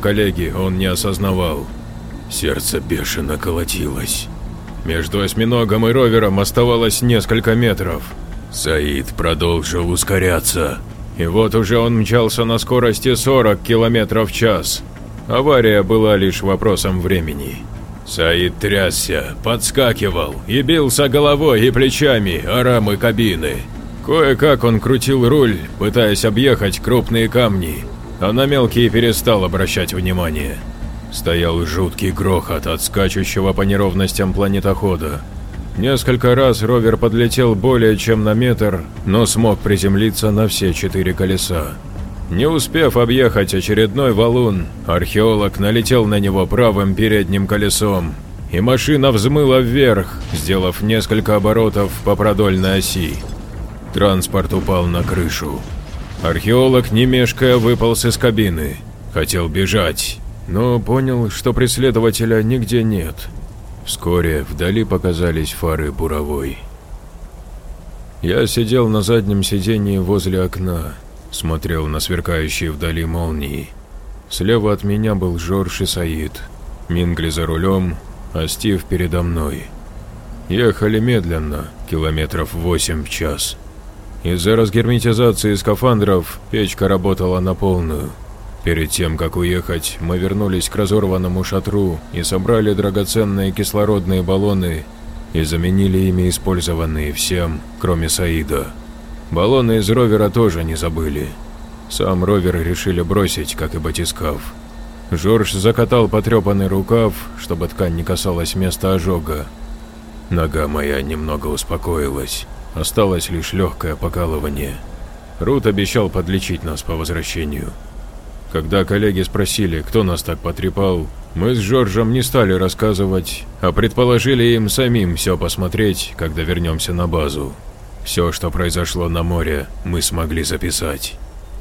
коллеги он не осознавал. Сердце бешено колотилось. Между осьминогом и ровером оставалось несколько метров. Саид продолжил ускоряться. И вот уже он мчался на скорости 40 км в час. Авария была лишь вопросом времени. Саид трясся, подскакивал и бился головой и плечами о рамы кабины. Кое-как он крутил руль, пытаясь объехать крупные камни, а на мелкие перестал обращать внимание. Стоял жуткий грохот от скачущего по неровностям планетохода. Несколько раз ровер подлетел более чем на метр, но смог приземлиться на все четыре колеса. Не успев объехать очередной валун, археолог налетел на него правым передним колесом, и машина взмыла вверх, сделав несколько оборотов по продольной оси. Транспорт упал на крышу. Археолог, не мешкая, выполз из кабины. Хотел бежать, но понял, что преследователя нигде нет. Вскоре вдали показались фары буровой. Я сидел на заднем сидении возле окна, смотрел на сверкающие вдали молнии. Слева от меня был Жорж и Саид, Мингли за рулем, а Стив передо мной. Ехали медленно, километров восемь в час. Из-за разгерметизации скафандров печка работала на полную. Перед тем, как уехать, мы вернулись к разорванному шатру и собрали драгоценные кислородные баллоны и заменили ими использованные всем, кроме Саида. Баллоны из ровера тоже не забыли. Сам ровер решили бросить, как и батискаф. Жорж закатал потрепанный рукав, чтобы ткань не касалась места ожога. Нога моя немного успокоилась. Осталось лишь легкое покалывание. Рут обещал подлечить нас по возвращению. Когда коллеги спросили, кто нас так потрепал, мы с Жоржем не стали рассказывать, а предположили им самим все посмотреть, когда вернемся на базу. Все, что произошло на море, мы смогли записать.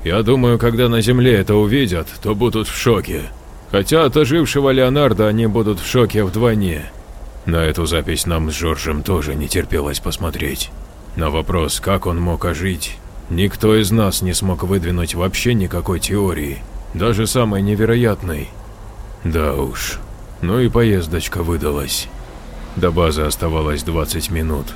Я думаю, когда на Земле это увидят, то будут в шоке. Хотя от ожившего Леонардо они будут в шоке вдвойне. На эту запись нам с Жоржем тоже не терпелось посмотреть. На вопрос, как он мог ожить, никто из нас не смог выдвинуть вообще никакой теории, даже самой невероятной. Да уж, ну и поездочка выдалась. До базы оставалось 20 минут.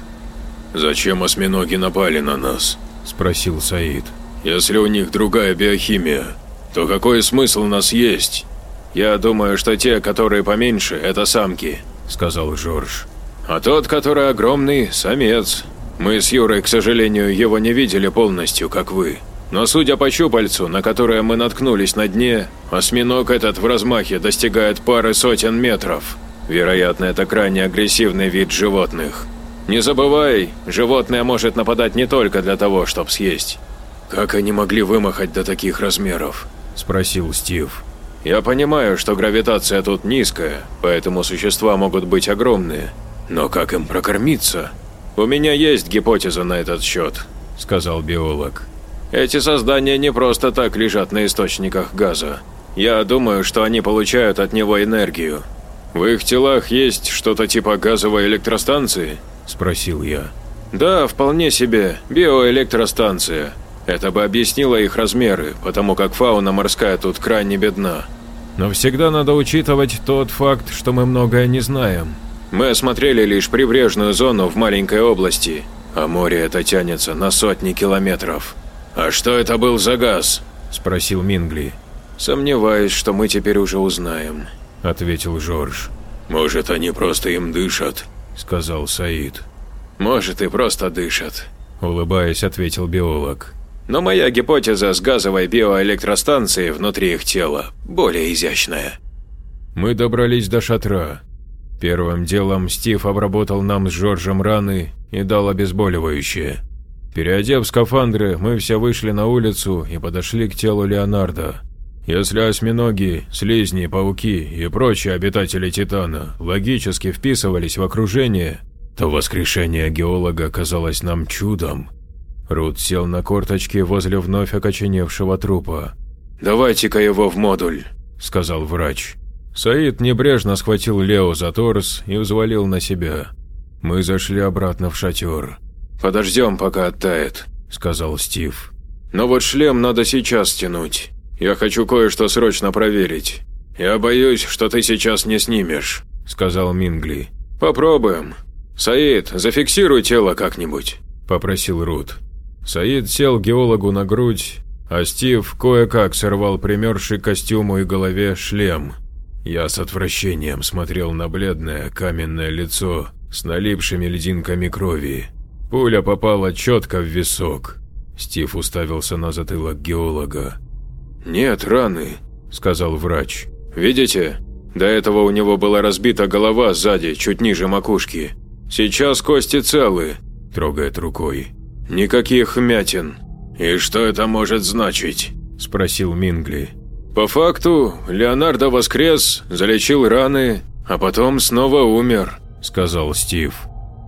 «Зачем осьминоги напали на нас?» – спросил Саид. «Если у них другая биохимия, то какой смысл нас есть?» «Я думаю, что те, которые поменьше, это самки», – сказал Жорж. «А тот, который огромный, самец. Мы с Юрой, к сожалению, его не видели полностью, как вы. Но судя по щупальцу, на которое мы наткнулись на дне, осьминог этот в размахе достигает пары сотен метров. Вероятно, это крайне агрессивный вид животных. Не забывай, животное может нападать не только для того, чтобы съесть. «Как они могли вымахать до таких размеров?» – спросил Стив. «Я понимаю, что гравитация тут низкая, поэтому существа могут быть огромные. Но как им прокормиться?» «У меня есть гипотеза на этот счет», – сказал биолог. «Эти создания не просто так лежат на источниках газа. Я думаю, что они получают от него энергию. В их телах есть что-то типа газовой электростанции?» – спросил я. «Да, вполне себе, биоэлектростанция. Это бы объяснило их размеры, потому как фауна морская тут крайне бедна. Но всегда надо учитывать тот факт, что мы многое не знаем», мы осмотрели лишь прибрежную зону в маленькой области, а море это тянется на сотни километров. «А что это был за газ?» – спросил Мингли. «Сомневаюсь, что мы теперь уже узнаем», – ответил Жорж. «Может, они просто им дышат?» – сказал Саид. «Может, и просто дышат», – улыбаясь, ответил биолог. «Но моя гипотеза с газовой биоэлектростанцией внутри их тела более изящная». Мы добрались до шатра. Первым делом Стив обработал нам с Жоржем раны и дал обезболивающее. Переодев скафандры, мы все вышли на улицу и подошли к телу Леонардо. Если осьминоги, слизни, пауки и прочие обитатели Титана логически вписывались в окружение, то воскрешение геолога казалось нам чудом. Рут сел на корточки возле вновь окоченевшего трупа. «Давайте-ка его в модуль», – сказал врач. Саид небрежно схватил Лео за торс и взвалил на себя. Мы зашли обратно в шатер. «Подождем, пока оттает», – сказал Стив. «Но вот шлем надо сейчас стянуть. Я хочу кое-что срочно проверить. «Я боюсь, что ты сейчас не снимешь», – сказал Мингли. «Попробуем. Саид, зафиксируй тело как-нибудь», – попросил Рут. Саид сел геологу на грудь, а Стив кое-как сорвал примерзший костюму и голове шлем. Я с отвращением смотрел на бледное каменное лицо с налипшими льдинками крови. Пуля попала четко в висок. Стив уставился на затылок геолога. «Нет раны», – сказал врач. «Видите? До этого у него была разбита голова сзади, чуть ниже макушки. Сейчас кости целы», – трогает рукой. «Никаких вмятин». «И что это может значить?» – спросил Мингли. «По факту, Леонардо воскрес, залечил раны, а потом снова умер», – сказал Стив.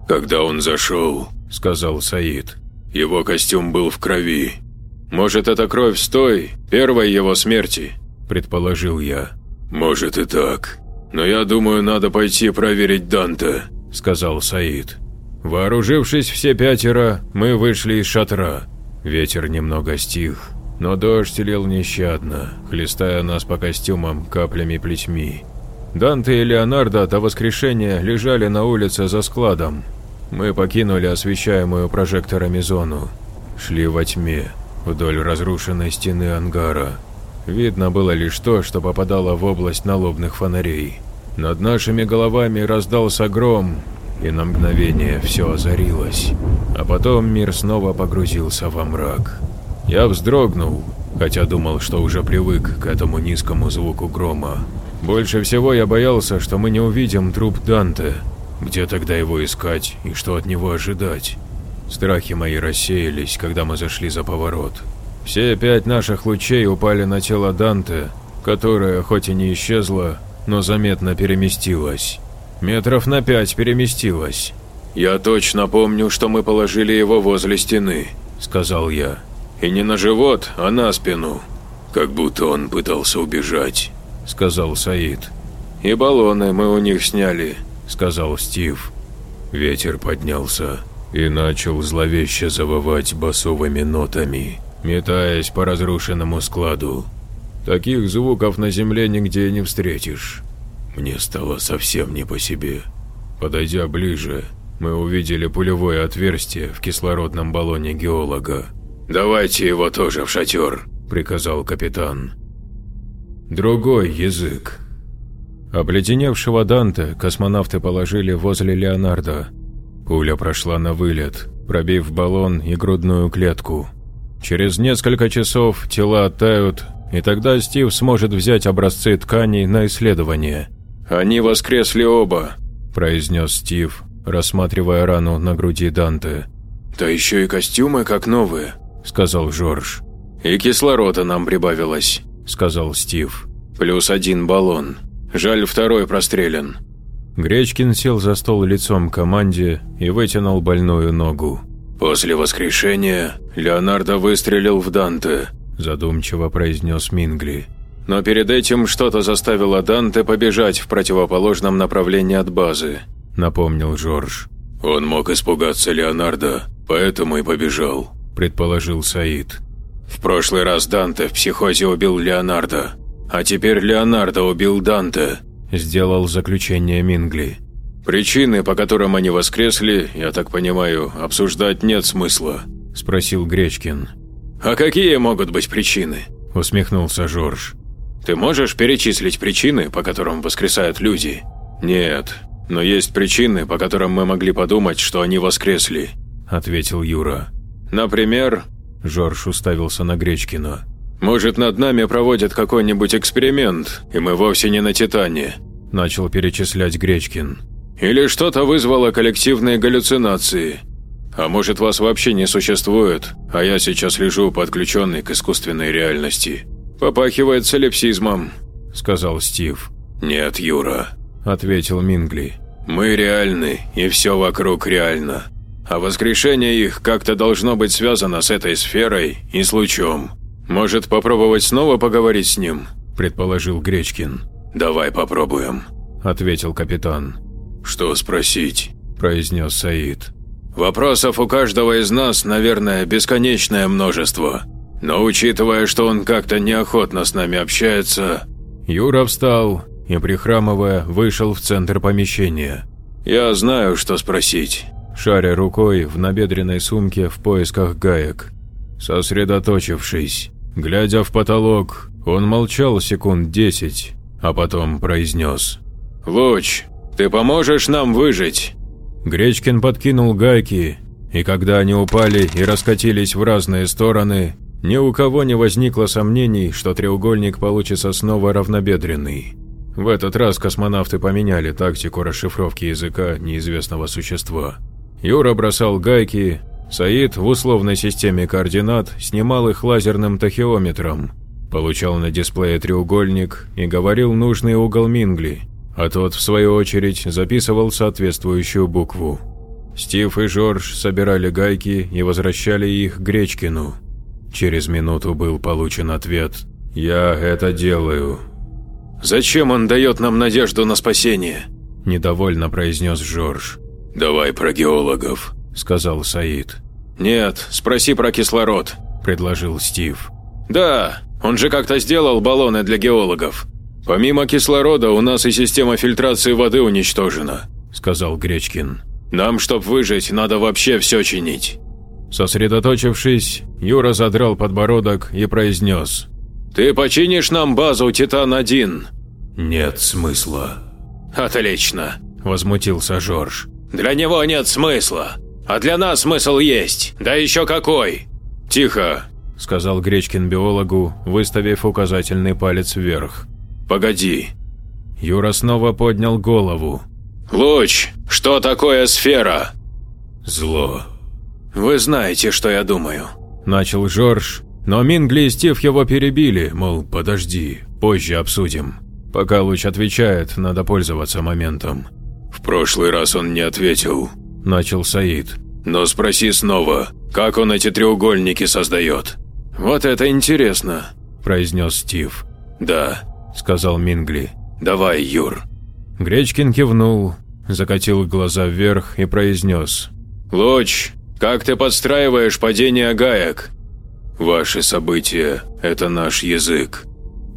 «Когда он зашел», – сказал Саид, – «его костюм был в крови». «Может, это кровь с той, первой его смерти», – предположил я. «Может и так. Но я думаю, надо пойти проверить Данте», – сказал Саид. Вооружившись все пятеро, мы вышли из шатра. Ветер немного стих, но дождь лил нещадно, хлестая нас по костюмам каплями-плетьми. Данте и Леонардо до воскрешения лежали на улице за складом. Мы покинули освещаемую прожекторами зону. Шли во тьме, вдоль разрушенной стены ангара. Видно было лишь то, что попадало в область налобных фонарей. Над нашими головами раздался гром, и на мгновение все озарилось, а потом мир снова погрузился во мрак. Я вздрогнул, хотя думал, что уже привык к этому низкому звуку грома. Больше всего я боялся, что мы не увидим труп Данте. Где тогда его искать и что от него ожидать? Страхи мои рассеялись, когда мы зашли за поворот. Все пять наших лучей упали на тело Данте, которое хоть и не исчезло, но заметно переместилось. Метров на пять переместилось. «Я точно помню, что мы положили его возле стены», – сказал я. «И не на живот, а на спину». «Как будто он пытался убежать», – сказал Саид. «И баллоны мы у них сняли», – сказал Стив. Ветер поднялся и начал зловеще завывать басовыми нотами, метаясь по разрушенному складу. Таких звуков на земле нигде не встретишь. Мне стало совсем не по себе. Подойдя ближе, мы увидели пулевое отверстие в кислородном баллоне геолога. «Давайте его тоже в шатер», – приказал капитан. Другой язык. Обледеневшего Данте космонавты положили возле Леонардо. Пуля прошла на вылет, пробив баллон и грудную клетку. Через несколько часов тела оттают, и тогда Стив сможет взять образцы тканей на исследование. «Они воскресли оба», – произнес Стив, рассматривая рану на груди Данте. «Да еще и костюмы как новые», – сказал Жорж. «И кислорода нам прибавилось», – сказал Стив. «Плюс один баллон. Жаль, второй прострелен». Гречкин сел за стол лицом к команде и вытянул больную ногу. «После воскрешения Леонардо выстрелил в Данте», – задумчиво произнес Мингли. Но перед этим что-то заставило Данте побежать в противоположном направлении от базы, напомнил Жорж. Он мог испугаться Леонардо, поэтому и побежал, предположил Саид. В прошлый раз Данте в психозе убил Леонардо, а теперь Леонардо убил Данте, сделал заключение Мингли. Причины, по которым они воскресли, я так понимаю, обсуждать нет смысла, спросил Гречкин. А какие могут быть причины? усмехнулся Жорж. Ты можешь перечислить причины, по которым воскресают люди? Нет, но есть причины, по которым мы могли подумать, что они воскресли, ответил Юра. Например, Жорж уставился на Гречкина. Может, над нами проводят какой-нибудь эксперимент, и мы вовсе не на Титане, начал перечислять Гречкин. Или что-то вызвало коллективные галлюцинации. А может, вас вообще не существует, а я сейчас лежу подключенный к искусственной реальности. «Попахивает солипсизмом», – сказал Стив. «Нет, Юра», – ответил Мингли. «Мы реальны, и все вокруг реально. А воскрешение их как-то должно быть связано с этой сферой и с лучом. Может, попробовать снова поговорить с ним?» – предположил Гречкин. «Давай попробуем», – ответил капитан. «Что спросить?» – произнес Саид. «Вопросов у каждого из нас, наверное, бесконечное множество», но учитывая, что он как-то неохотно с нами общается, Юра встал и, прихрамывая, вышел в центр помещения. «Я знаю, что спросить», шаря рукой в набедренной сумке в поисках гаек. Сосредоточившись, глядя в потолок, он молчал секунд десять, а потом произнес. «Луч, ты поможешь нам выжить?» Гречкин подкинул гайки, и когда они упали и раскатились в разные стороны, ни у кого не возникло сомнений, что треугольник получится снова равнобедренный. В этот раз космонавты поменяли тактику расшифровки языка неизвестного существа. Юра бросал гайки, Саид в условной системе координат снимал их лазерным тахиометром, получал на дисплее треугольник и говорил нужный угол Мингли, а тот, в свою очередь, записывал соответствующую букву. Стив и Жорж собирали гайки и возвращали их Гречкину. Через минуту был получен ответ «Я это делаю». «Зачем он дает нам надежду на спасение?» – недовольно произнес Жорж. «Давай про геологов», – сказал Саид. «Нет, спроси про кислород», – предложил Стив. «Да, он же как-то сделал баллоны для геологов. Помимо кислорода у нас и система фильтрации воды уничтожена», – сказал Гречкин. «Нам, чтоб выжить, надо вообще все чинить». Сосредоточившись, Юра задрал подбородок и произнес. «Ты починишь нам базу Титан-1?» «Нет смысла». «Отлично», – возмутился Жорж. Для него нет смысла. А для нас смысл есть. Да еще какой!» «Тихо!» – сказал Гречкин биологу, выставив указательный палец вверх. «Погоди!» Юра снова поднял голову. «Луч, что такое сфера?» «Зло». «Вы знаете, что я думаю», – начал Жорж, но Мингли и Стив его перебили, мол, подожди, позже обсудим. Пока Луч отвечает, надо пользоваться моментом. «В прошлый раз он не ответил», – начал Саид. «Но спроси снова, как он эти треугольники создает?» «Вот это интересно», – произнес Стив. «Да», – сказал Мингли. «Давай, Юр». Гречкин кивнул, закатил глаза вверх и произнес. «Луч, как ты подстраиваешь падение гаек?» «Ваши события – это наш язык».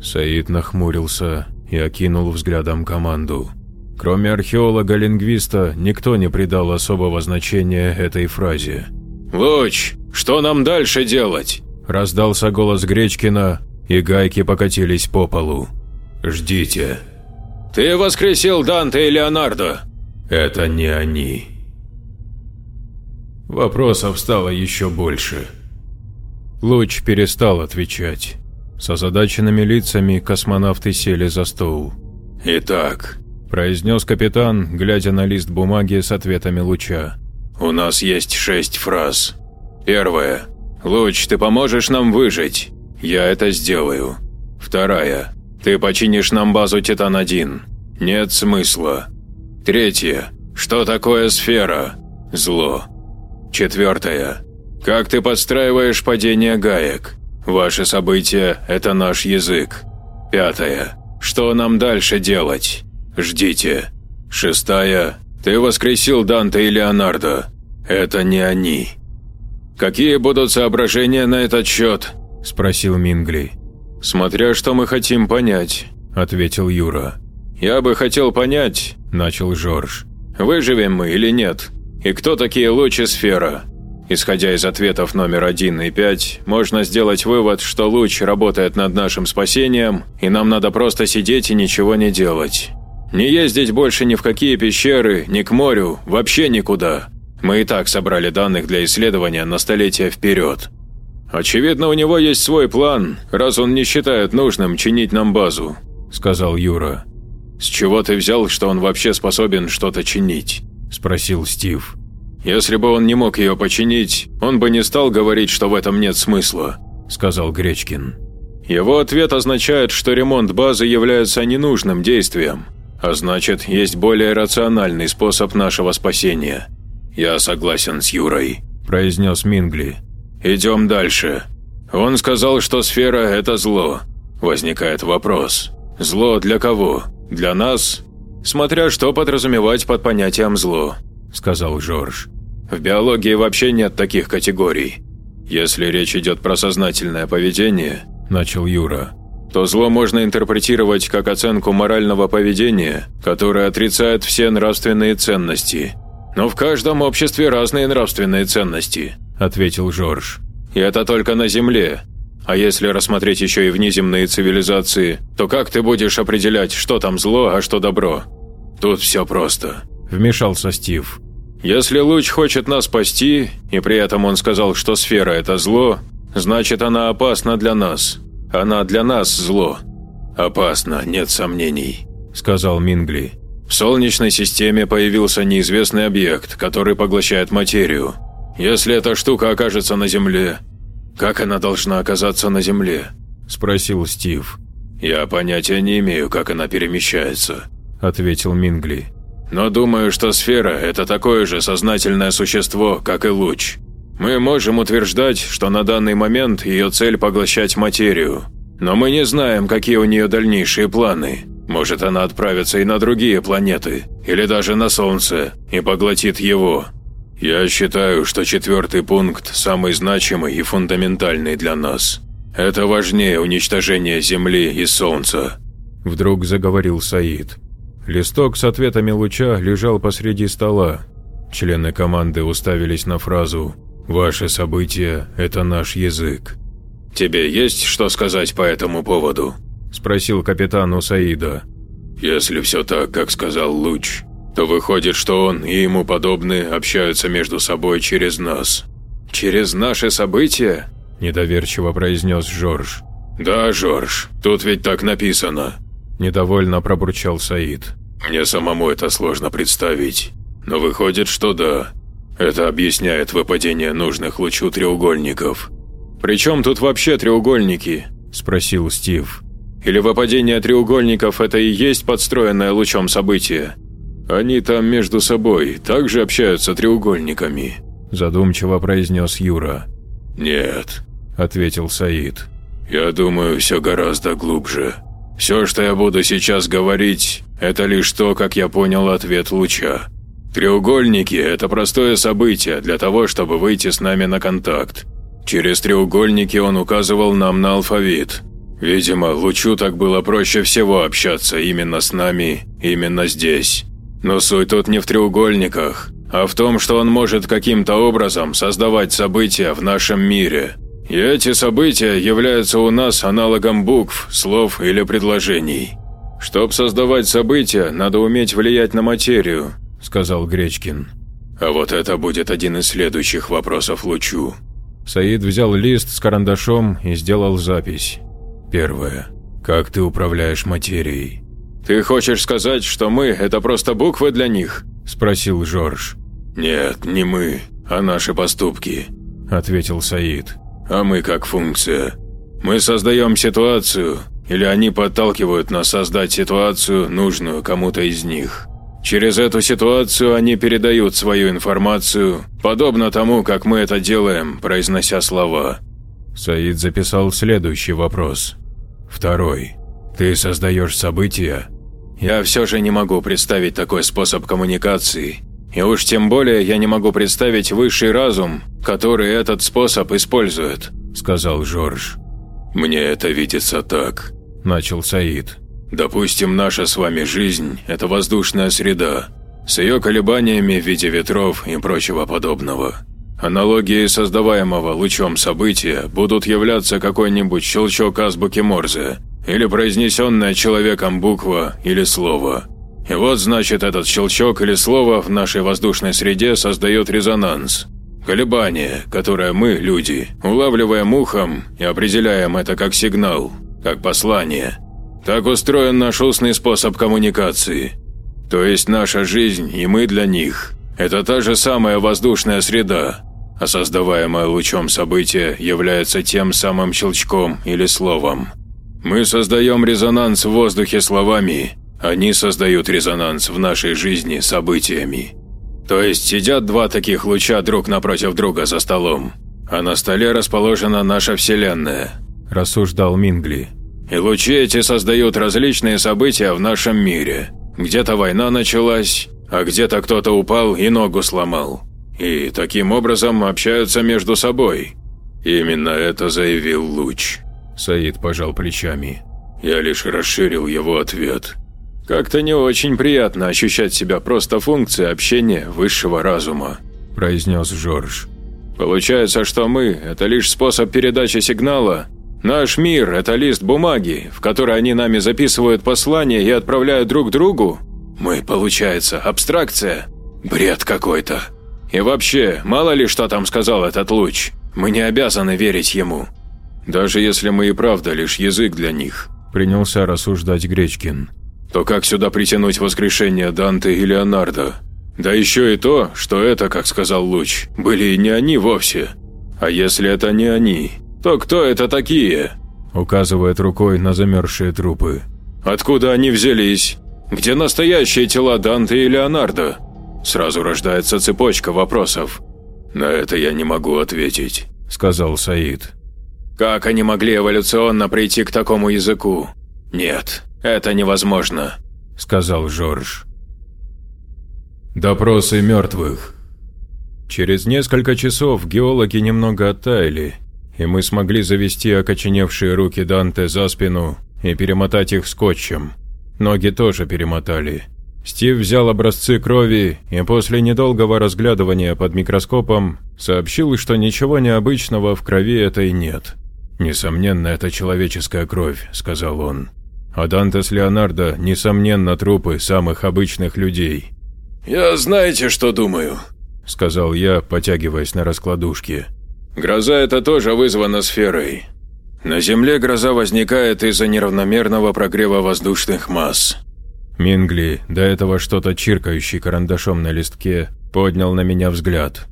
Саид нахмурился и окинул взглядом команду. Кроме археолога-лингвиста, никто не придал особого значения этой фразе. «Луч, что нам дальше делать?» – раздался голос Гречкина, и гайки покатились по полу. «Ждите». «Ты воскресил Данте и Леонардо?» «Это не они». Вопросов стало еще больше. Луч перестал отвечать. С озадаченными лицами космонавты сели за стол. «Итак, – произнес капитан, глядя на лист бумаги с ответами луча. «У нас есть шесть фраз. Первая. Луч, ты поможешь нам выжить? Я это сделаю. Вторая. Ты починишь нам базу Титан-1. Нет смысла. Третья. Что такое сфера? Зло. Четвертая. Как ты подстраиваешь падение гаек? Ваши события – это наш язык. Пятая. Что нам дальше делать? Ждите. Шестая. Ты воскресил Данте и Леонардо. Это не они. Какие будут соображения на этот счет? Спросил Мингли. Смотря что мы хотим понять, ответил Юра. Я бы хотел понять, начал Жорж. Выживем мы или нет? И кто такие лучи сфера? Исходя из ответов номер один и пять, можно сделать вывод, что луч работает над нашим спасением, и нам надо просто сидеть и ничего не делать. Не ездить больше ни в какие пещеры, ни к морю, вообще никуда. Мы и так собрали данных для исследования на столетия вперед. Очевидно, у него есть свой план, раз он не считает нужным чинить нам базу», – сказал Юра. «С чего ты взял, что он вообще способен что-то чинить?» – спросил Стив. «Если бы он не мог ее починить, он бы не стал говорить, что в этом нет смысла», – сказал Гречкин. «Его ответ означает, что ремонт базы является ненужным действием, а значит, есть более рациональный способ нашего спасения. Я согласен с Юрой, произнес Мингли. Идем дальше. Он сказал, что сфера – это зло. Возникает вопрос. Зло для кого? Для нас? Смотря что подразумевать под понятием «зло», – сказал Жорж. В биологии вообще нет таких категорий. Если речь идет про сознательное поведение, начал Юра, то зло можно интерпретировать как оценку морального поведения, которое отрицает все нравственные ценности. Но в каждом обществе разные нравственные ценности, ответил Жорж. И это только на Земле. А если рассмотреть еще и внеземные цивилизации, то как ты будешь определять, что там зло, а что добро? Тут все просто. Вмешался Стив. Если луч хочет нас спасти, и при этом он сказал, что сфера – это зло, значит она опасна для нас. Она для нас зло. Опасно, нет сомнений, сказал Мингли. В Солнечной системе появился неизвестный объект, который поглощает материю. Если эта штука окажется на Земле, как она должна оказаться на Земле? спросил Стив. Я понятия не имею, как она перемещается, ответил Мингли. Но думаю, что сфера – это такое же сознательное существо, как и луч. Мы можем утверждать, что на данный момент ее цель – поглощать материю. Но мы не знаем, какие у нее дальнейшие планы. Может, она отправится и на другие планеты, или даже на Солнце, и поглотит его. Я считаю, что четвертый пункт самый значимый и фундаментальный для нас. Это важнее уничтожения Земли и Солнца. Вдруг заговорил Саид. Листок с ответами луча лежал посреди стола. Члены команды уставились на фразу Ваши события – это наш язык. Тебе есть что сказать по этому поводу? Спросил капитан у Саида. Если все так, как сказал Луч, то выходит, что он и ему подобные общаются между собой через нас. Через наши события? Недоверчиво произнес Жорж. Да, Жорж, тут ведь так написано. Недовольно пробурчал Саид. Мне самому это сложно представить. Но выходит, что да. Это объясняет выпадение нужных лучу треугольников. «При чем тут вообще треугольники?» – спросил Стив. «Или выпадение треугольников – это и есть подстроенное лучом событие?» «Они там между собой также общаются треугольниками», – задумчиво произнес Юра. «Нет», – ответил Саид. «Я думаю, все гораздо глубже. Все, что я буду сейчас говорить, это лишь то, как я понял ответ луча. Треугольники – это простое событие для того, чтобы выйти с нами на контакт. Через треугольники он указывал нам на алфавит. Видимо, Лучу так было проще всего общаться именно с нами, именно здесь. Но суть тут не в треугольниках, а в том, что он может каким-то образом создавать события в нашем мире. И эти события являются у нас аналогом букв, слов или предложений. Чтобы создавать события, надо уметь влиять на материю, – сказал Гречкин. «А вот это будет один из следующих вопросов Лучу». Саид взял лист с карандашом и сделал запись. Первое. Как ты управляешь материей? «Ты хочешь сказать, что мы – это просто буквы для них?» – спросил Жорж. «Нет, не мы, а наши поступки», – ответил Саид. «А мы как функция. Мы создаем ситуацию, или они подталкивают нас создать ситуацию, нужную кому-то из них. Через эту ситуацию они передают свою информацию, подобно тому, как мы это делаем, произнося слова. Саид записал следующий вопрос. Второй. Ты создаешь события? Я все же не могу представить такой способ коммуникации. И уж тем более я не могу представить высший разум, который этот способ использует, сказал Жорж. Мне это видится так, начал Саид. Допустим, наша с вами жизнь – это воздушная среда, с ее колебаниями в виде ветров и прочего подобного. Аналогии создаваемого лучом события будут являться какой-нибудь щелчок азбуки Морзе или произнесенная человеком буква или слово. И вот значит этот щелчок или слово в нашей воздушной среде создает резонанс. Колебание, которое мы, люди, улавливаем ухом и определяем это как сигнал, как послание – так устроен наш устный способ коммуникации. То есть наша жизнь и мы для них – это та же самая воздушная среда, а создаваемое лучом событие является тем самым щелчком или словом. Мы создаем резонанс в воздухе словами, они создают резонанс в нашей жизни событиями. То есть сидят два таких луча друг напротив друга за столом, а на столе расположена наша Вселенная, рассуждал Мингли. И лучи эти создают различные события в нашем мире. Где-то война началась, а где-то кто-то упал и ногу сломал. И таким образом общаются между собой. Именно это заявил Луч. Саид пожал плечами. Я лишь расширил его ответ. «Как-то не очень приятно ощущать себя просто функцией общения высшего разума», – произнес Жорж. «Получается, что мы – это лишь способ передачи сигнала. Наш мир – это лист бумаги, в который они нами записывают послания и отправляют друг другу. Мы, получается, абстракция. Бред какой-то. И вообще, мало ли что там сказал этот луч. Мы не обязаны верить ему. Даже если мы и правда лишь язык для них», – принялся рассуждать Гречкин то как сюда притянуть воскрешение Данте и Леонардо? Да еще и то, что это, как сказал Луч, были не они вовсе. А если это не они, то кто это такие? Указывает рукой на замерзшие трупы. Откуда они взялись? Где настоящие тела Данте и Леонардо? Сразу рождается цепочка вопросов. На это я не могу ответить, сказал Саид. Как они могли эволюционно прийти к такому языку? Нет, «Это невозможно», – сказал Жорж. Допросы мертвых. Через несколько часов геологи немного оттаяли, и мы смогли завести окоченевшие руки Данте за спину и перемотать их скотчем. Ноги тоже перемотали. Стив взял образцы крови и после недолгого разглядывания под микроскопом сообщил, что ничего необычного в крови этой нет. «Несомненно, это человеческая кровь», – сказал он. А Данте с Леонардо, несомненно, трупы самых обычных людей. «Я знаете, что думаю?» – сказал я, потягиваясь на раскладушке. «Гроза это тоже вызвана сферой. На Земле гроза возникает из-за неравномерного прогрева воздушных масс». Мингли, до этого что-то чиркающий карандашом на листке, поднял на меня взгляд.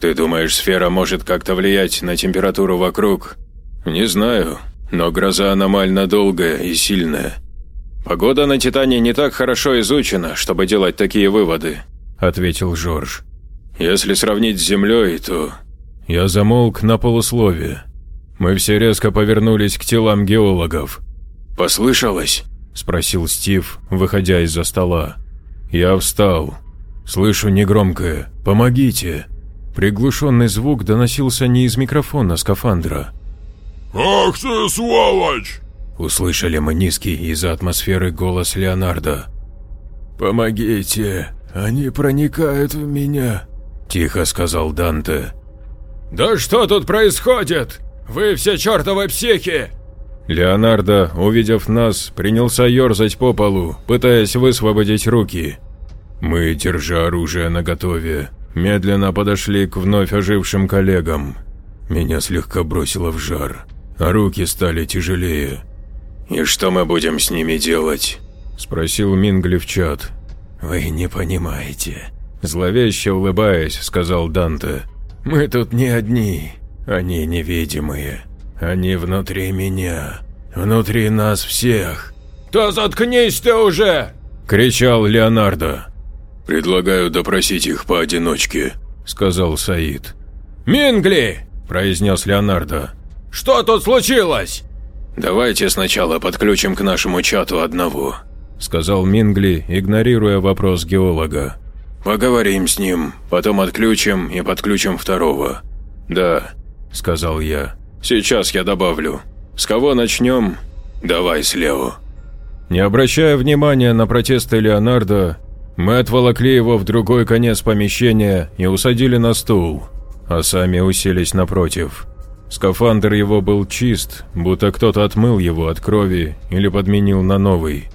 «Ты думаешь, сфера может как-то влиять на температуру вокруг?» «Не знаю. Но гроза аномально долгая и сильная. Погода на Титане не так хорошо изучена, чтобы делать такие выводы, ответил Жорж. Если сравнить с Землей, то... Я замолк на полусловие. Мы все резко повернулись к телам геологов. «Послышалось?» – спросил Стив, выходя из-за стола. Я встал. Слышу негромкое «Помогите!». Приглушенный звук доносился не из микрофона скафандра, «Ах ты, сволочь!» Услышали мы низкий из-за атмосферы голос Леонардо. «Помогите, они проникают в меня», – тихо сказал Данте. «Да что тут происходит? Вы все чертовы психи!» Леонардо, увидев нас, принялся ерзать по полу, пытаясь высвободить руки. Мы, держа оружие наготове, медленно подошли к вновь ожившим коллегам. Меня слегка бросило в жар а руки стали тяжелее. «И что мы будем с ними делать?» – спросил Мингли в чат. «Вы не понимаете», – зловеще улыбаясь, сказал Данте. «Мы тут не одни, они невидимые, они внутри меня, внутри нас всех». «Да заткнись ты уже!» – кричал Леонардо. «Предлагаю допросить их поодиночке», – сказал Саид. «Мингли!» – произнес Леонардо. Что тут случилось?» «Давайте сначала подключим к нашему чату одного», – сказал Мингли, игнорируя вопрос геолога. «Поговорим с ним, потом отключим и подключим второго». «Да», – сказал я. «Сейчас я добавлю. С кого начнем? Давай с Лео». Не обращая внимания на протесты Леонардо, мы отволокли его в другой конец помещения и усадили на стул, а сами уселись напротив. Скафандр его был чист, будто кто-то отмыл его от крови или подменил на новый.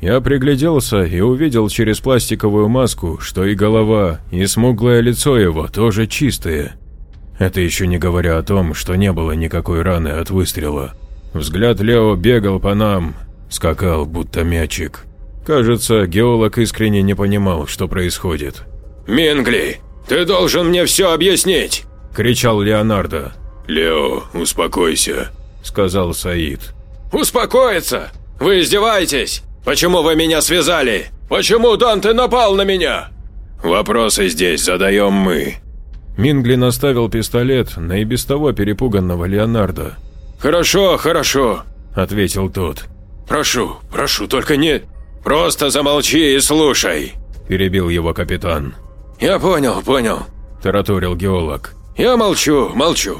Я пригляделся и увидел через пластиковую маску, что и голова, и смуглое лицо его тоже чистые. Это еще не говоря о том, что не было никакой раны от выстрела. Взгляд Лео бегал по нам, скакал, будто мячик. Кажется, геолог искренне не понимал, что происходит. «Мингли, ты должен мне все объяснить!» – кричал Леонардо. «Лео, успокойся», – сказал Саид. «Успокоиться? Вы издеваетесь? Почему вы меня связали? Почему Данте напал на меня?» «Вопросы здесь задаем мы». Мингли наставил пистолет на и без того перепуганного Леонардо. «Хорошо, хорошо», – ответил тот. «Прошу, прошу, только не... Просто замолчи и слушай», – перебил его капитан. «Я понял, понял», – тараторил геолог. «Я молчу, молчу.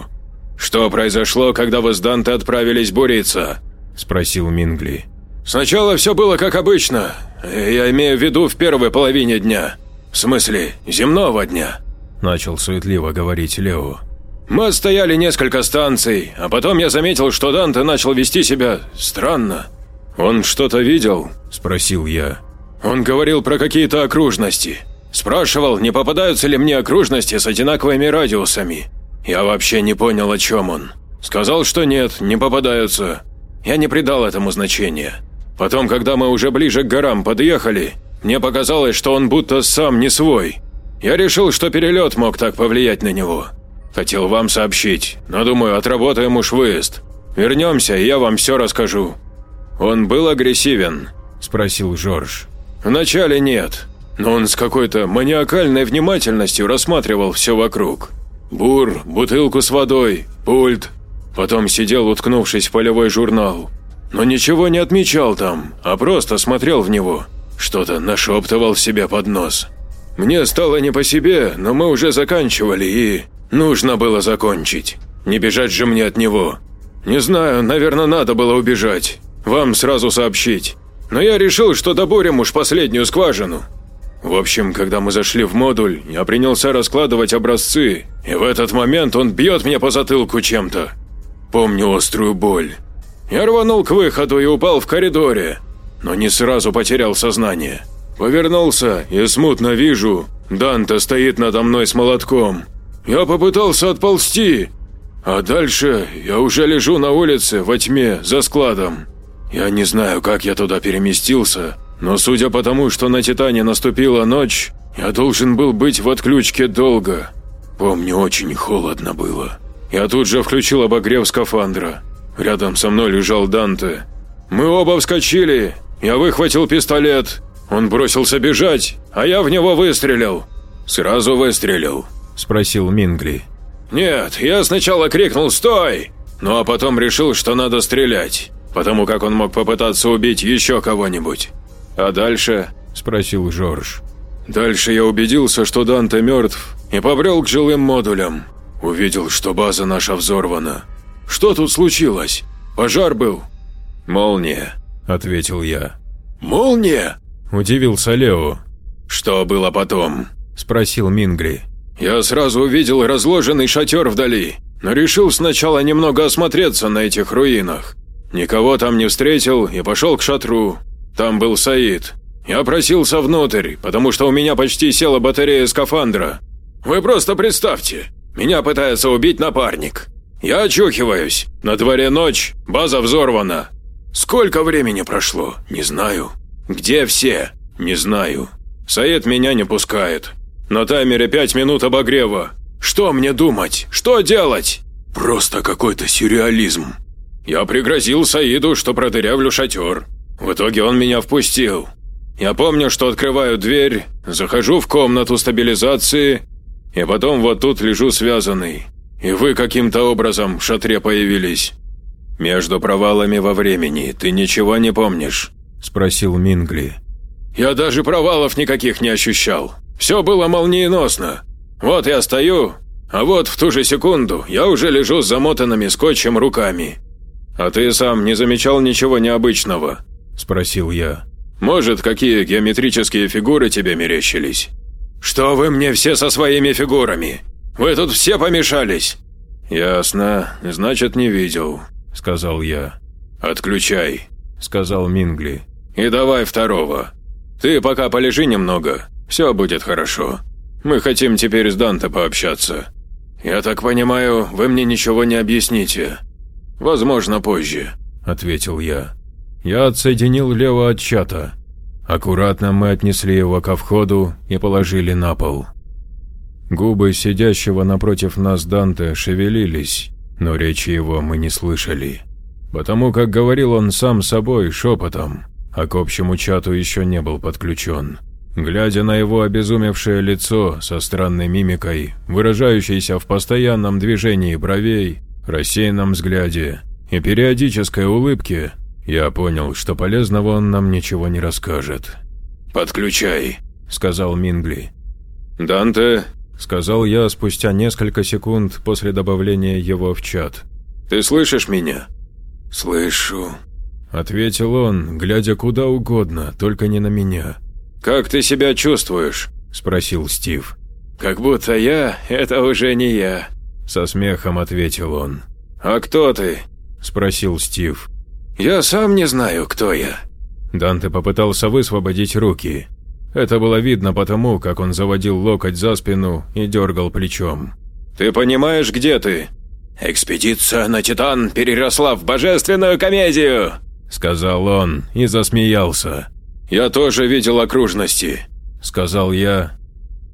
Что произошло, когда вы с Данте отправились буриться? – спросил Мингли. «Сначала все было как обычно. Я имею в виду в первой половине дня. В смысле, земного дня», – начал суетливо говорить Лео. «Мы стояли несколько станций, а потом я заметил, что Данте начал вести себя странно». «Он что-то видел?» – спросил я. «Он говорил про какие-то окружности. Спрашивал, не попадаются ли мне окружности с одинаковыми радиусами. Я вообще не понял, о чем он. Сказал, что нет, не попадаются. Я не придал этому значения. Потом, когда мы уже ближе к горам подъехали, мне показалось, что он будто сам не свой. Я решил, что перелет мог так повлиять на него. Хотел вам сообщить, но думаю, отработаем уж выезд. Вернемся, и я вам все расскажу». «Он был агрессивен?» – спросил Жорж. «Вначале нет, но он с какой-то маниакальной внимательностью рассматривал все вокруг. Бур, бутылку с водой, пульт. Потом сидел, уткнувшись в полевой журнал. Но ничего не отмечал там, а просто смотрел в него. Что-то нашептывал себе под нос. Мне стало не по себе, но мы уже заканчивали и... Нужно было закончить. Не бежать же мне от него. Не знаю, наверное, надо было убежать. Вам сразу сообщить. Но я решил, что доборем уж последнюю скважину. В общем, когда мы зашли в модуль, я принялся раскладывать образцы, и в этот момент он бьет мне по затылку чем-то. Помню острую боль. Я рванул к выходу и упал в коридоре, но не сразу потерял сознание. Повернулся и смутно вижу, Данте стоит надо мной с молотком. Я попытался отползти, а дальше я уже лежу на улице во тьме за складом. Я не знаю, как я туда переместился, но судя по тому, что на Титане наступила ночь, я должен был быть в отключке долго. Помню, очень холодно было. Я тут же включил обогрев скафандра. Рядом со мной лежал Данте. Мы оба вскочили. Я выхватил пистолет. Он бросился бежать, а я в него выстрелил. Сразу выстрелил, спросил Мингли. Нет, я сначала крикнул «Стой!», ну а потом решил, что надо стрелять, потому как он мог попытаться убить еще кого-нибудь. «А дальше?» – спросил Жорж. «Дальше я убедился, что Данте мертв, и побрел к жилым модулям. Увидел, что база наша взорвана. Что тут случилось? Пожар был?» «Молния», – ответил я. «Молния?» – удивился Лео. «Что было потом?» – спросил Мингли. «Я сразу увидел разложенный шатер вдали, но решил сначала немного осмотреться на этих руинах. Никого там не встретил и пошел к шатру. Там был Саид. Я просился внутрь, потому что у меня почти села батарея скафандра. Вы просто представьте, меня пытается убить напарник. Я очухиваюсь. На дворе ночь, база взорвана. Сколько времени прошло? Не знаю. Где все? Не знаю. Саид меня не пускает. На таймере пять минут обогрева. Что мне думать? Что делать? Просто какой-то сюрреализм. Я пригрозил Саиду, что продырявлю шатер. В итоге он меня впустил. Я помню, что открываю дверь, захожу в комнату стабилизации, и потом вот тут лежу связанный. И вы каким-то образом в шатре появились. Между провалами во времени ты ничего не помнишь?» – спросил Мингли. «Я даже провалов никаких не ощущал. Все было молниеносно. Вот я стою, а вот в ту же секунду я уже лежу с замотанными скотчем руками. А ты сам не замечал ничего необычного?» – спросил я. «Может, какие геометрические фигуры тебе мерещились?» «Что вы мне все со своими фигурами? Вы тут все помешались?» «Ясно, значит, не видел», – сказал я. «Отключай», – сказал Мингли. «И давай второго. Ты пока полежи немного, все будет хорошо. Мы хотим теперь с Данте пообщаться. Я так понимаю, вы мне ничего не объясните. Возможно, позже», – ответил я. Я отсоединил Лео от чата. Аккуратно мы отнесли его ко входу и положили на пол. Губы сидящего напротив нас Данте шевелились, но речи его мы не слышали. Потому как говорил он сам собой шепотом, а к общему чату еще не был подключен. Глядя на его обезумевшее лицо со странной мимикой, выражающейся в постоянном движении бровей, рассеянном взгляде и периодической улыбке, я понял, что полезного он нам ничего не расскажет. «Подключай», — сказал Мингли. «Данте», — сказал я спустя несколько секунд после добавления его в чат. «Ты слышишь меня?» «Слышу», – ответил он, глядя куда угодно, только не на меня. «Как ты себя чувствуешь?» – спросил Стив. «Как будто я – это уже не я», – со смехом ответил он. «А кто ты?» – спросил Стив. «Я сам не знаю, кто я». Данте попытался высвободить руки. Это было видно потому, как он заводил локоть за спину и дергал плечом. «Ты понимаешь, где ты?» «Экспедиция на Титан переросла в божественную комедию!» – сказал он и засмеялся. «Я тоже видел окружности», – сказал я.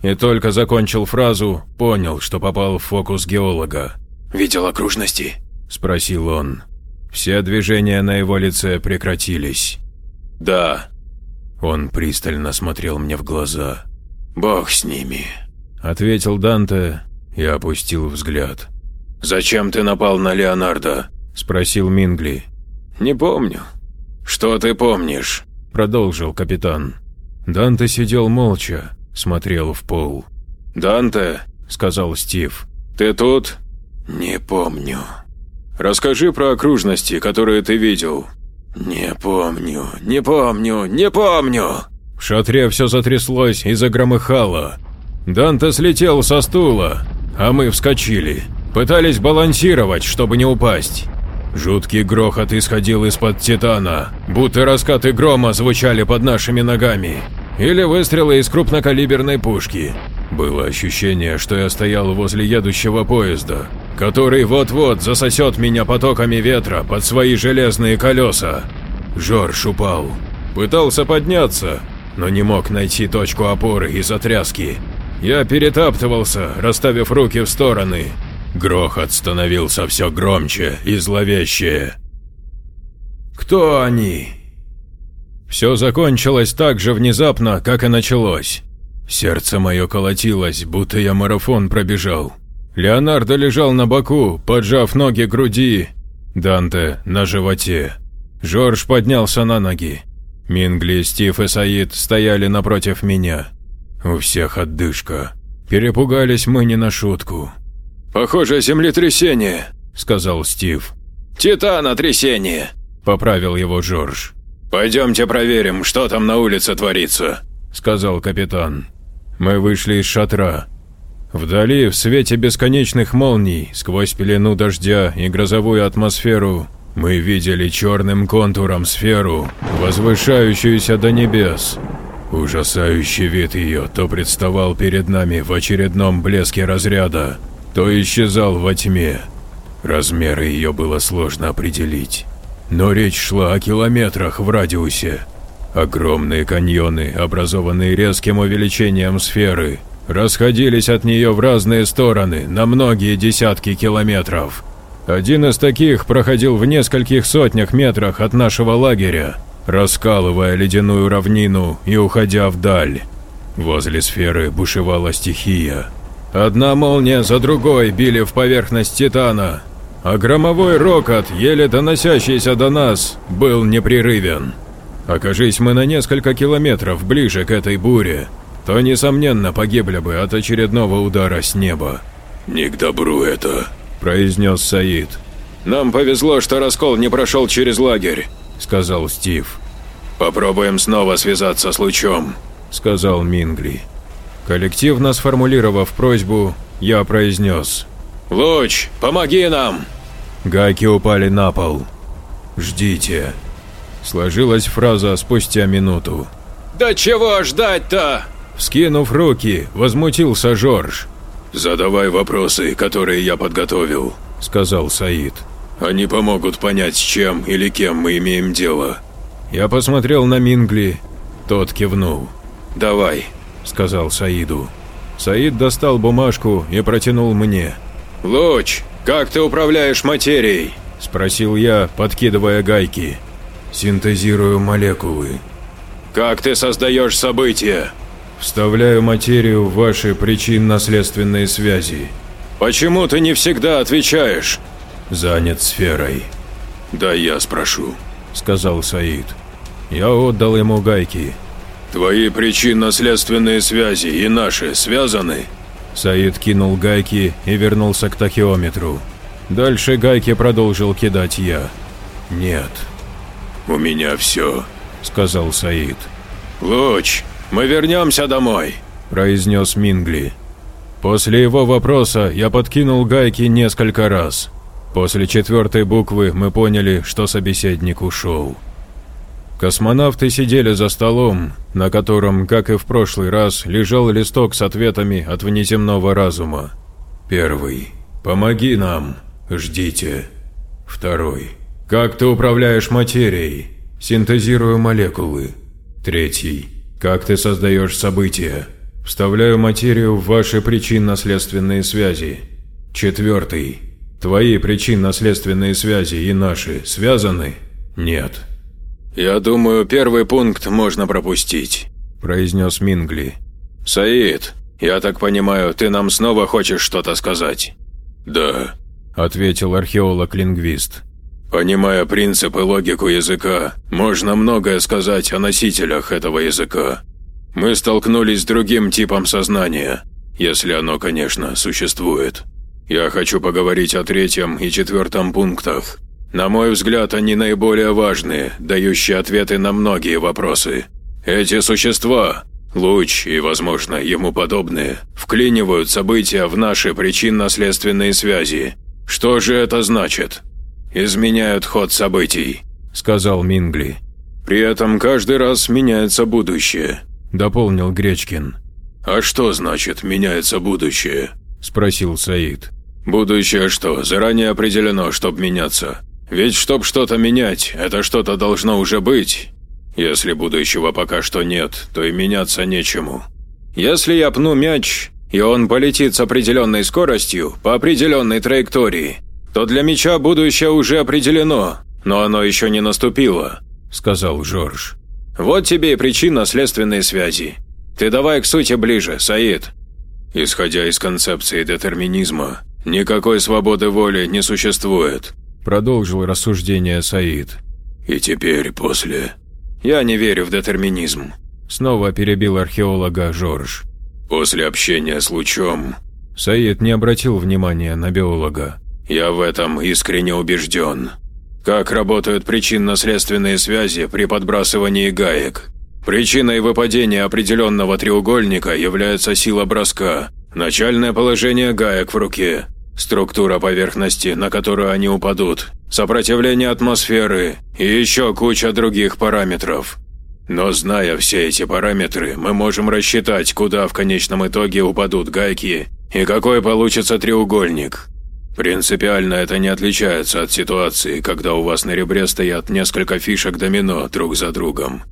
И только закончил фразу, понял, что попал в фокус геолога. «Видел окружности?» – спросил он. Все движения на его лице прекратились. «Да». Он пристально смотрел мне в глаза. «Бог с ними», – ответил Данте и опустил взгляд. «Зачем ты напал на Леонардо?» – спросил Мингли. «Не помню». «Что ты помнишь?» – продолжил капитан. Данте сидел молча, смотрел в пол. «Данте», – сказал Стив, – «ты тут?» «Не помню». «Расскажи про окружности, которые ты видел». «Не помню, не помню, не помню!» В шатре все затряслось и загромыхало. Данте слетел со стула, а мы вскочили. Пытались балансировать, чтобы не упасть. Жуткий грохот исходил из-под Титана, будто раскаты грома звучали под нашими ногами. Или выстрелы из крупнокалиберной пушки. Было ощущение, что я стоял возле едущего поезда, который вот-вот засосет меня потоками ветра под свои железные колеса. Жорж упал. Пытался подняться, но не мог найти точку опоры из-за тряски. Я перетаптывался, расставив руки в стороны, Грохот становился все громче и зловещее. «Кто они?» Все закончилось так же внезапно, как и началось. Сердце мое колотилось, будто я марафон пробежал. Леонардо лежал на боку, поджав ноги к груди, Данте на животе. Жорж поднялся на ноги. Мингли, Стив и Саид стояли напротив меня. У всех отдышка. Перепугались мы не на шутку. «Похоже, землетрясение», – сказал Стив. «Титанотрясение», – поправил его Жорж. «Пойдемте проверим, что там на улице творится», – сказал капитан. Мы вышли из шатра. Вдали, в свете бесконечных молний, сквозь пелену дождя и грозовую атмосферу, мы видели черным контуром сферу, возвышающуюся до небес. Ужасающий вид ее то представал перед нами в очередном блеске разряда, то исчезал во тьме. Размеры ее было сложно определить. Но речь шла о километрах в радиусе. Огромные каньоны, образованные резким увеличением сферы, расходились от нее в разные стороны на многие десятки километров. Один из таких проходил в нескольких сотнях метрах от нашего лагеря, раскалывая ледяную равнину и уходя вдаль. Возле сферы бушевала стихия, Одна молния за другой били в поверхность Титана, а громовой рокот, еле доносящийся до нас, был непрерывен. Окажись мы на несколько километров ближе к этой буре, то, несомненно, погибли бы от очередного удара с неба. «Не к добру это», – произнес Саид. «Нам повезло, что раскол не прошел через лагерь», – сказал Стив. «Попробуем снова связаться с лучом», – сказал Мингли. Коллективно сформулировав просьбу, я произнес. «Луч, помоги нам!» Гайки упали на пол. «Ждите». Сложилась фраза спустя минуту. «Да чего ждать-то?» Вскинув руки, возмутился Жорж. «Задавай вопросы, которые я подготовил», — сказал Саид. «Они помогут понять, с чем или кем мы имеем дело». Я посмотрел на Мингли, тот кивнул. «Давай», сказал Саиду. Саид достал бумажку и протянул мне. «Луч, как ты управляешь материей?» – спросил я, подкидывая гайки. «Синтезирую молекулы». «Как ты создаешь события?» «Вставляю материю в ваши причинно-следственные связи». «Почему ты не всегда отвечаешь?» «Занят сферой». «Да я спрошу», – сказал Саид. Я отдал ему гайки. «Твои причинно-следственные связи и наши связаны?» Саид кинул гайки и вернулся к тахиометру. Дальше гайки продолжил кидать я. «Нет». У меня все», – сказал Саид. «Луч, мы вернемся домой», – произнес Мингли. После его вопроса я подкинул гайки несколько раз. После четвертой буквы мы поняли, что собеседник ушел. Космонавты сидели за столом, на котором, как и в прошлый раз, лежал листок с ответами от внеземного разума. Первый. Помоги нам. Ждите. Второй. Как ты управляешь материей? Синтезирую молекулы. Третий. Как ты создаешь события? Вставляю материю в ваши причинно-следственные связи. Четвертый. Твои причинно-следственные связи и наши связаны? Нет. «Я думаю, первый пункт можно пропустить», – произнес Мингли. «Саид, я так понимаю, ты нам снова хочешь что-то сказать?» «Да», – ответил археолог-лингвист. «Понимая принципы логику языка, можно многое сказать о носителях этого языка. Мы столкнулись с другим типом сознания, если оно, конечно, существует. Я хочу поговорить о третьем и четвертом пунктах, на мой взгляд, они наиболее важные, дающие ответы на многие вопросы. Эти существа, Луч и, возможно, ему подобные, вклинивают события в наши причинно-следственные связи. Что же это значит? Изменяют ход событий, сказал Мингли. При этом каждый раз меняется будущее, дополнил Гречкин. А что значит меняется будущее? спросил Саид. Будущее что, заранее определено, чтобы меняться? Ведь чтоб что-то менять, это что-то должно уже быть. Если будущего пока что нет, то и меняться нечему. Если я пну мяч, и он полетит с определенной скоростью по определенной траектории, то для мяча будущее уже определено, но оно еще не наступило», – сказал Жорж. «Вот тебе и причина следственной связи. Ты давай к сути ближе, Саид». Исходя из концепции детерминизма, никакой свободы воли не существует, Продолжил рассуждение Саид. «И теперь после...» «Я не верю в детерминизм», – снова перебил археолога Жорж. «После общения с лучом...» Саид не обратил внимания на биолога. «Я в этом искренне убежден. Как работают причинно-следственные связи при подбрасывании гаек? Причиной выпадения определенного треугольника является сила броска, начальное положение гаек в руке, структура поверхности, на которую они упадут, сопротивление атмосферы и еще куча других параметров. Но зная все эти параметры, мы можем рассчитать, куда в конечном итоге упадут гайки и какой получится треугольник. Принципиально это не отличается от ситуации, когда у вас на ребре стоят несколько фишек домино друг за другом.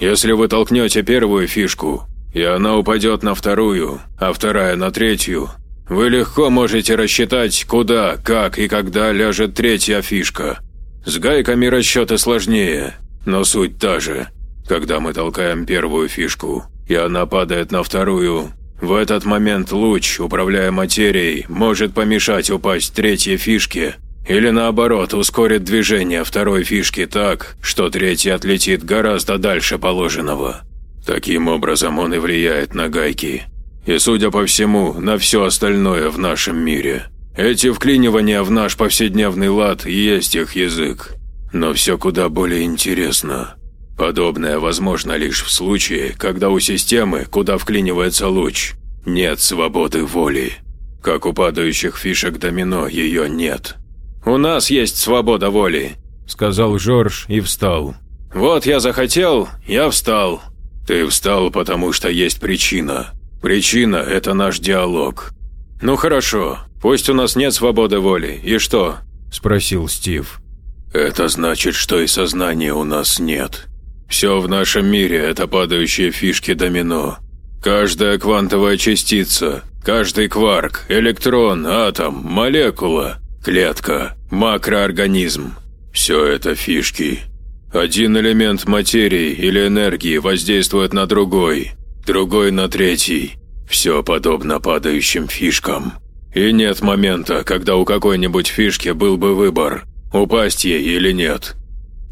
Если вы толкнете первую фишку, и она упадет на вторую, а вторая на третью, вы легко можете рассчитать, куда, как и когда ляжет третья фишка. С гайками расчеты сложнее, но суть та же. Когда мы толкаем первую фишку, и она падает на вторую, в этот момент луч, управляя материей, может помешать упасть третьей фишке, или наоборот, ускорит движение второй фишки так, что третья отлетит гораздо дальше положенного. Таким образом он и влияет на гайки и, судя по всему, на все остальное в нашем мире. Эти вклинивания в наш повседневный лад есть их язык. Но все куда более интересно. Подобное возможно лишь в случае, когда у системы, куда вклинивается луч, нет свободы воли. Как у падающих фишек домино ее нет. «У нас есть свобода воли», – сказал Жорж и встал. «Вот я захотел, я встал». «Ты встал, потому что есть причина», Причина – это наш диалог. Ну хорошо, пусть у нас нет свободы воли, и что? Спросил Стив. Это значит, что и сознания у нас нет. Все в нашем мире – это падающие фишки домино. Каждая квантовая частица, каждый кварк, электрон, атом, молекула, клетка, макроорганизм – все это фишки. Один элемент материи или энергии воздействует на другой – другой на третий. Все подобно падающим фишкам. И нет момента, когда у какой-нибудь фишки был бы выбор, упасть ей или нет.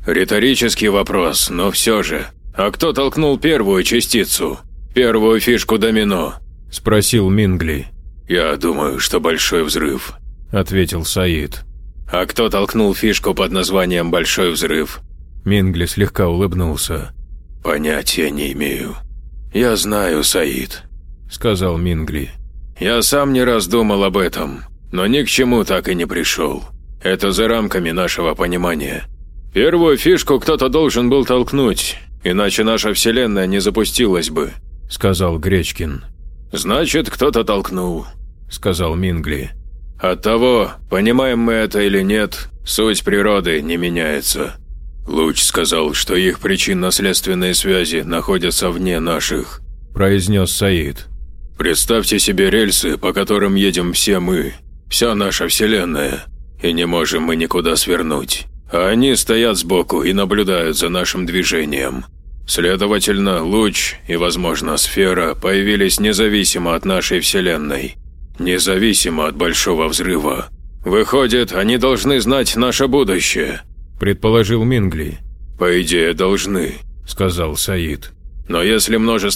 Риторический вопрос, но все же. А кто толкнул первую частицу? Первую фишку домино? Спросил Мингли. Я думаю, что большой взрыв, ответил Саид. А кто толкнул фишку под названием «Большой взрыв»? Мингли слегка улыбнулся. «Понятия не имею. Я знаю, Саид», – сказал Мингли. «Я сам не раз думал об этом, но ни к чему так и не пришел. Это за рамками нашего понимания. Первую фишку кто-то должен был толкнуть, иначе наша Вселенная не запустилась бы», – сказал Гречкин. «Значит, кто-то толкнул», – сказал Мингли. «От того, понимаем мы это или нет, суть природы не меняется». «Луч сказал, что их причинно-следственные связи находятся вне наших», – произнес Саид. «Представьте себе рельсы, по которым едем все мы, вся наша Вселенная, и не можем мы никуда свернуть. Они стоят сбоку и наблюдают за нашим движением. Следовательно, луч и, возможно, сфера появились независимо от нашей Вселенной, независимо от Большого Взрыва. Выходит, они должны знать наше будущее» предположил Мингли. «По идее, должны», – сказал Саид. «Но если множество